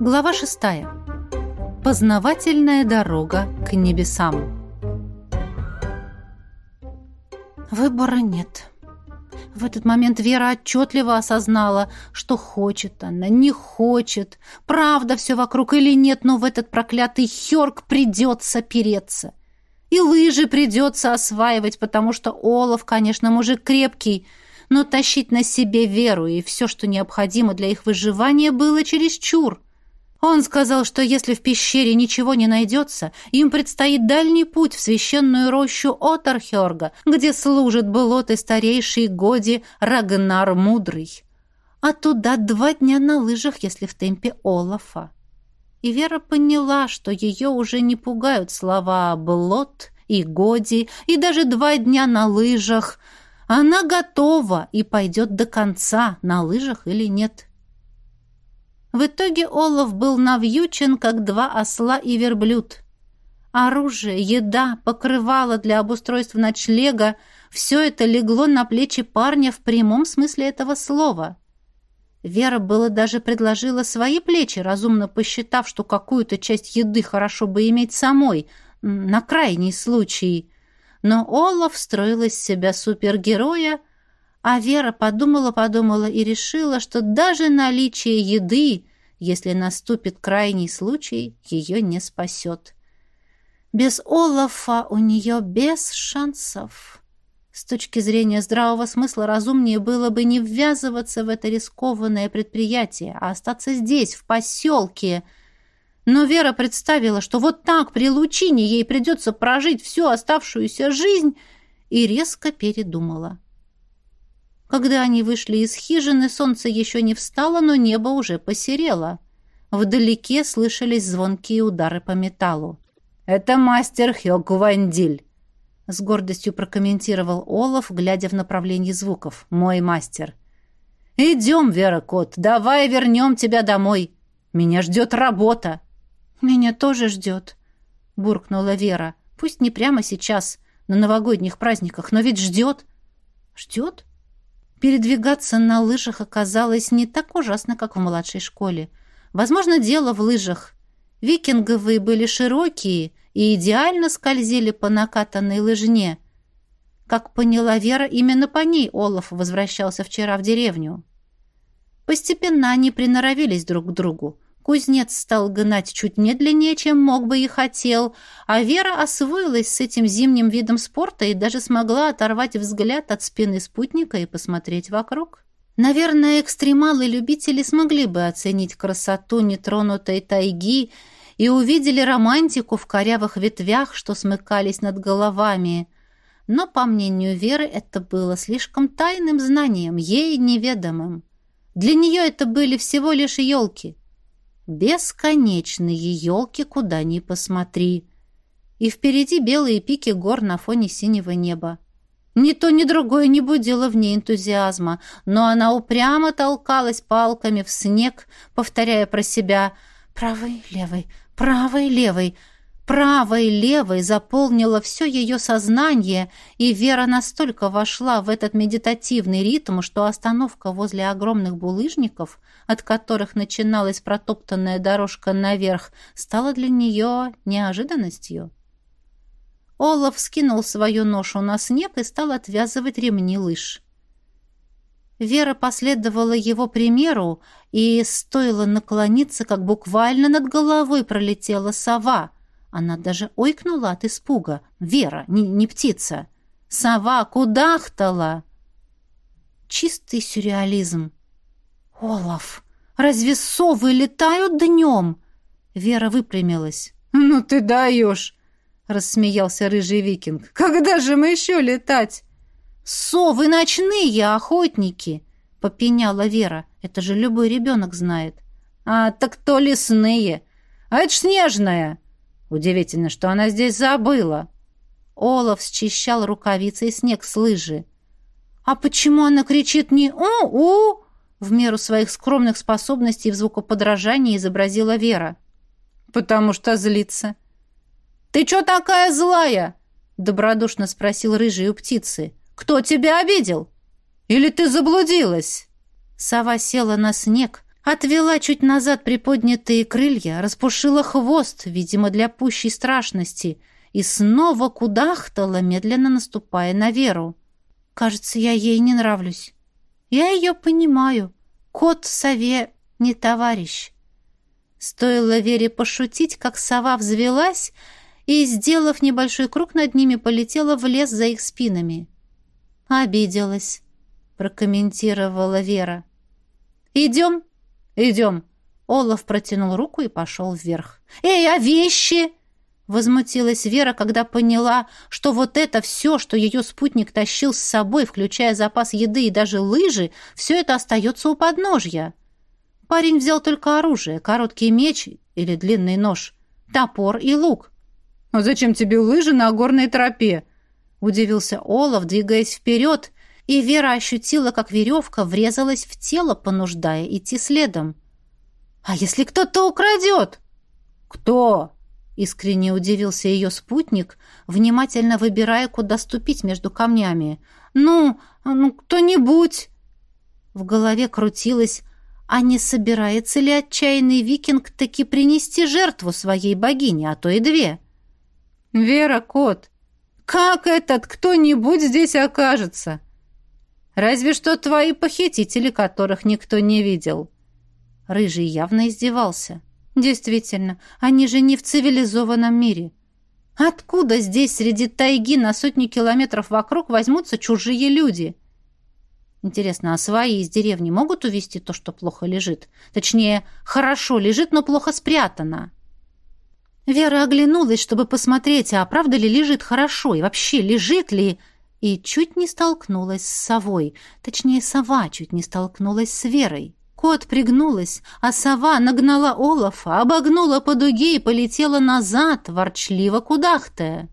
Глава шестая. Познавательная дорога к небесам. Выбора нет. В этот момент Вера отчетливо осознала, что хочет она, не хочет, правда все вокруг или нет, но в этот проклятый Хёрк придется переться. И лыжи придется осваивать, потому что Олов, конечно, мужик крепкий, но тащить на себе Веру и все, что необходимо для их выживания, было чересчур. Он сказал, что если в пещере ничего не найдется, им предстоит дальний путь в священную рощу Отархерга, где служит былоты старейший Годи Рагнар Мудрый. А туда два дня на лыжах, если в темпе Олафа. И Вера поняла, что ее уже не пугают слова «блот» и «годи», и даже два дня на лыжах. Она готова и пойдет до конца, на лыжах или нет. В итоге Олаф был навьючен, как два осла и верблюд. Оружие, еда, покрывало для обустройства ночлега — все это легло на плечи парня в прямом смысле этого слова. Вера было даже предложила свои плечи, разумно посчитав, что какую-то часть еды хорошо бы иметь самой, на крайний случай. Но Олаф строил из себя супергероя, а Вера подумала-подумала и решила, что даже наличие еды, если наступит крайний случай, ее не спасет. Без Олафа у нее без шансов. С точки зрения здравого смысла разумнее было бы не ввязываться в это рискованное предприятие, а остаться здесь, в поселке. Но Вера представила, что вот так при лучине ей придется прожить всю оставшуюся жизнь, и резко передумала. Когда они вышли из хижины, солнце еще не встало, но небо уже посерело. Вдалеке слышались звонкие удары по металлу. «Это мастер Хёк Вандиль», — с гордостью прокомментировал Олаф, глядя в направлении звуков. «Мой мастер». «Идем, Вера Кот, давай вернем тебя домой. Меня ждет работа». «Меня тоже ждет», — буркнула Вера. «Пусть не прямо сейчас, на новогодних праздниках, но ведь ждет». «Ждет?» Передвигаться на лыжах оказалось не так ужасно, как в младшей школе. Возможно, дело в лыжах. Викинговые были широкие и идеально скользили по накатанной лыжне. Как поняла Вера, именно по ней Олаф возвращался вчера в деревню. Постепенно они приноровились друг к другу. Кузнец стал гнать чуть медленнее, чем мог бы и хотел, а Вера освоилась с этим зимним видом спорта и даже смогла оторвать взгляд от спины спутника и посмотреть вокруг. Наверное, экстремалы-любители смогли бы оценить красоту нетронутой тайги и увидели романтику в корявых ветвях, что смыкались над головами. Но, по мнению Веры, это было слишком тайным знанием, ей неведомым. Для нее это были всего лишь елки — Бесконечные елки, куда ни посмотри. И впереди белые пики гор на фоне синего неба. Ни то, ни другое не будило в ней энтузиазма, но она упрямо толкалась палками в снег, повторяя про себя «правый, левый, правый, левый», правой левой заполнила все ее сознание, и Вера настолько вошла в этот медитативный ритм, что остановка возле огромных булыжников, от которых начиналась протоптанная дорожка наверх, стала для нее неожиданностью. Олаф скинул свою ношу на снег и стал отвязывать ремни лыж. Вера последовала его примеру, и стоило наклониться, как буквально над головой пролетела сова — она даже ойкнула от испуга. Вера, не, не птица. Сова кудахтала. Чистый сюрреализм. Олаф, разве совы летают днем? Вера выпрямилась. Ну ты даешь, рассмеялся рыжий викинг. Когда же мы еще летать? Совы ночные охотники, попеняла Вера. Это же любой ребенок знает. А так то лесные. А это снежная. Удивительно, что она здесь забыла. Олаф счищал рукавицей снег с лыжи. «А почему она кричит не «У-у»?» В меру своих скромных способностей в звукоподражании изобразила Вера. «Потому что злится». «Ты чё такая злая?» Добродушно спросил рыжий у птицы. «Кто тебя обидел? Или ты заблудилась?» Сова села на снег, Отвела чуть назад приподнятые крылья, распушила хвост, видимо, для пущей страшности, и снова кудахтала, медленно наступая на Веру. Кажется, я ей не нравлюсь. Я ее понимаю. Кот сове не товарищ. Стоило Вере пошутить, как сова взвелась и, сделав небольшой круг над ними, полетела в лес за их спинами. «Обиделась», — прокомментировала Вера. «Идем?» «Идем». Олаф протянул руку и пошел вверх. «Эй, а вещи?» Возмутилась Вера, когда поняла, что вот это все, что ее спутник тащил с собой, включая запас еды и даже лыжи, все это остается у подножья. Парень взял только оружие, короткий меч или длинный нож, топор и лук. «А зачем тебе лыжи на горной тропе?» — удивился Олаф, двигаясь вперед, и Вера ощутила, как веревка врезалась в тело, понуждая идти следом. «А если кто-то украдет?» «Кто?» — искренне удивился ее спутник, внимательно выбирая, куда ступить между камнями. «Ну, ну, кто-нибудь!» В голове крутилось а не собирается ли отчаянный викинг таки принести жертву своей богине, а то и две? «Вера, кот, как этот кто-нибудь здесь окажется? Разве что твои похитители, которых никто не видел». Рыжий явно издевался. «Действительно, они же не в цивилизованном мире. Откуда здесь среди тайги на сотни километров вокруг возьмутся чужие люди?» Интересно, а свои из деревни могут увести то, что плохо лежит? Точнее, хорошо лежит, но плохо спрятано. Вера оглянулась, чтобы посмотреть, а правда ли лежит хорошо, и вообще лежит ли... И чуть не столкнулась с совой. Точнее, сова чуть не столкнулась с Верой. Кот пригнулась, а сова нагнала Олафа, обогнула по дуге и полетела назад, ворчливо кудахтая.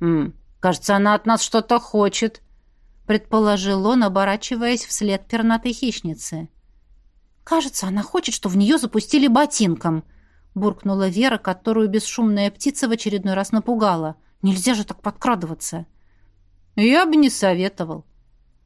«М, кажется, она от нас что-то хочет», предположил он, оборачиваясь вслед пернатой хищницы. «Кажется, она хочет, что в нее запустили ботинком», — буркнула Вера, которую бесшумная птица в очередной раз напугала. «Нельзя же так подкрадываться». «Я бы не советовал.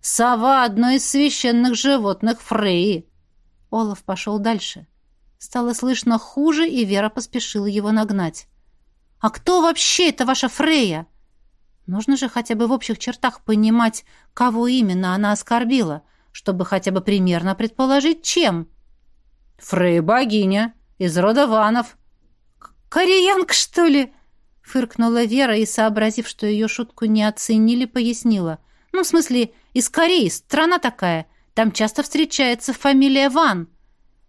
Сова — одно из священных животных Фреи». Олаф пошел дальше. Стало слышно хуже, и Вера поспешила его нагнать. «А кто вообще это ваша Фрея?» Нужно же хотя бы в общих чертах понимать, кого именно она оскорбила, чтобы хотя бы примерно предположить, чем. «Фрей богиня, из рода Ванов». «Кореянка, что ли?» — фыркнула Вера и, сообразив, что ее шутку не оценили, пояснила. «Ну, в смысле, из Кореи, страна такая. Там часто встречается фамилия Ван».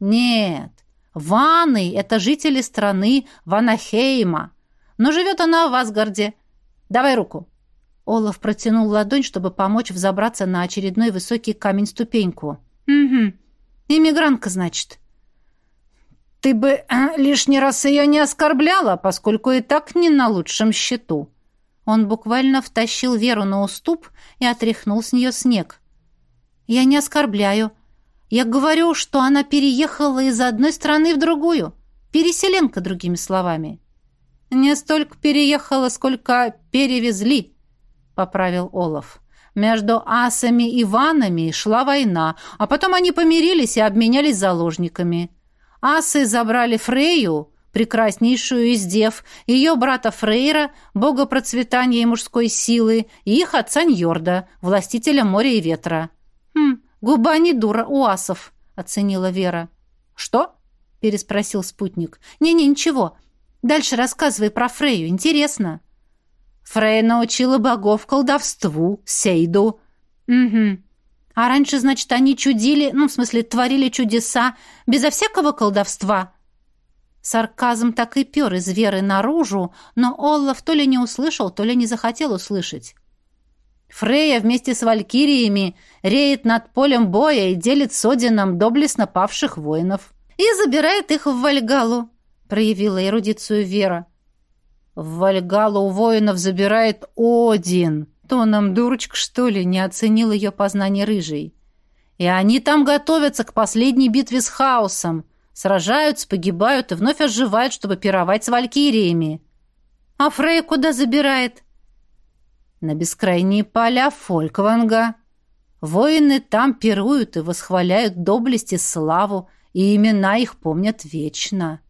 «Нет, Ваны — это жители страны Ванахейма. Но живет она в Асгарде». Давай руку». Олаф протянул ладонь, чтобы помочь взобраться на очередной высокий камень-ступеньку. «Угу. Иммигрантка, значит». «Ты бы э, лишний раз ее не оскорбляла, поскольку и так не на лучшем счету». Он буквально втащил Веру на уступ и отряхнул с нее снег. «Я не оскорбляю. Я говорю, что она переехала из одной страны в другую. Переселенка, другими словами». «Не столько переехала, сколько перевезли», — поправил Олаф. «Между асами и ванами шла война, а потом они помирились и обменялись заложниками. Асы забрали Фрейю, прекраснейшую из дев, ее брата Фрейра, бога процветания и мужской силы, и их отца Ньорда, властителя моря и ветра». «Хм, губа не дура у асов», — оценила Вера. «Что?» — переспросил спутник. «Не-не, ничего. Дальше рассказывай про Фрейю, интересно. Фрейя научила богов колдовству, Сейду. Угу. А раньше, значит, они чудили, ну, в смысле, творили чудеса, безо всякого колдовства. Сарказм так и пер из веры наружу, но Оллаф то ли не услышал, то ли не захотел услышать. Фрейя вместе с валькириями реет над полем боя и делит с Одином доблестно павших воинов. И забирает их в Вальгалу проявила эрудицию Вера. В Вальгалу воинов забирает Один. Тоном дурочка, что ли, не оценил ее познание рыжий. И они там готовятся к последней битве с хаосом. Сражаются, погибают и вновь оживают, чтобы пировать с валькириями. А Фрей куда забирает? На бескрайние поля Фолькванга. Воины там пируют и восхваляют доблесть и славу, и имена их помнят вечно.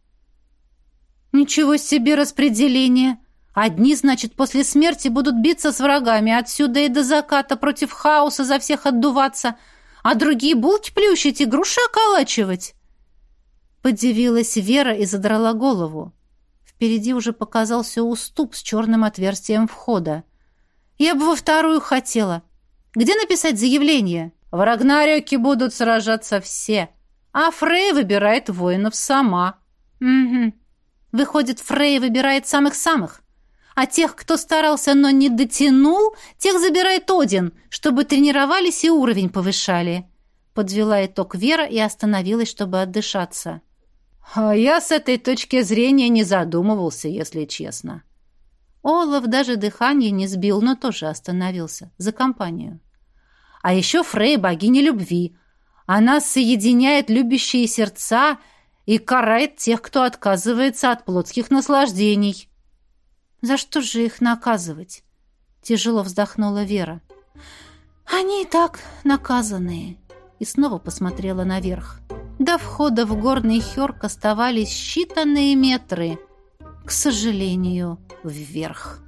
Ничего себе распределение! Одни, значит, после смерти будут биться с врагами отсюда и до заката против хаоса за всех отдуваться, а другие булки плющить и груши околачивать. Подивилась Вера и задрала голову. Впереди уже показался уступ с черным отверстием входа. Я бы во вторую хотела. Где написать заявление? В Рагнарёке будут сражаться все. А Фрей выбирает воинов сама. Угу. Выходит, Фрей выбирает самых-самых. А тех, кто старался, но не дотянул, тех забирает Один, чтобы тренировались и уровень повышали. Подвела итог Вера и остановилась, чтобы отдышаться. А я с этой точки зрения не задумывался, если честно. Олаф даже дыхание не сбил, но тоже остановился. За компанию. А еще Фрей — богиня любви. Она соединяет любящие сердца и карает тех, кто отказывается от плотских наслаждений. «За что же их наказывать?» — тяжело вздохнула Вера. «Они и так наказанные». И снова посмотрела наверх. До входа в горный Хёрк оставались считанные метры. К сожалению, вверх.